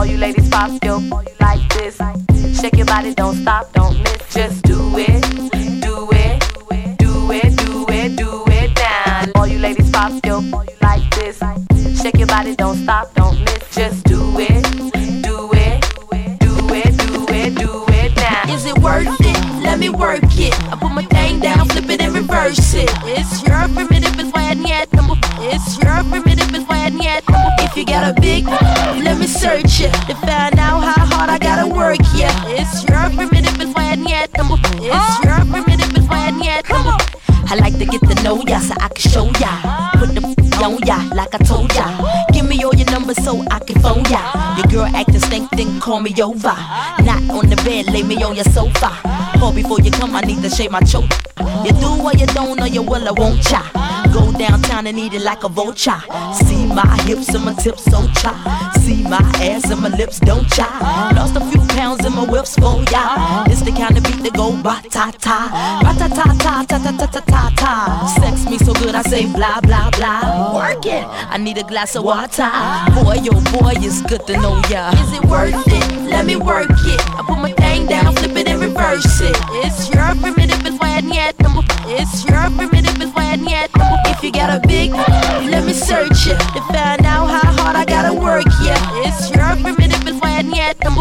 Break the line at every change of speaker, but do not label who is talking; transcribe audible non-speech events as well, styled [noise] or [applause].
All you ladies pop your like this. Shake your body, don't stop, don't miss. Just do it, do it, do it, do it, do it down. All you ladies pop your like this. Shake your body, don't stop, don't miss. Just
you got a big, [laughs] let me search it to find out how hard I gotta work. Yeah, it's your primitive, it's why I need It's your primitive, it's why I need I like to get to know ya so I can show ya. Put the on ya like I told ya. Give me all your numbers so I can phone ya. Your girl acting stink, then call me over. Not on the bed, lay me on your sofa. Call before you come, I need to shave my choke. You do or you don't, or you will, I won't cha. Go downtown and eat it like a vulture. See my hips and my tips, so cha. See my ass and my lips, don't cha. Lost a few pounds in my whips for ya. It's the kind of beat that go ba ta ta, ba ta ta ta ta ta ta ta ta ta. Sex me so good, I say blah blah blah. Work it. I need a glass of water. Boy, oh boy, it's good to know ya. Is it worth it? Let me work it. I put my thing down, flip it and reverse search it to find out how hard I gotta work. Yeah, it's your primitive is why I it's them.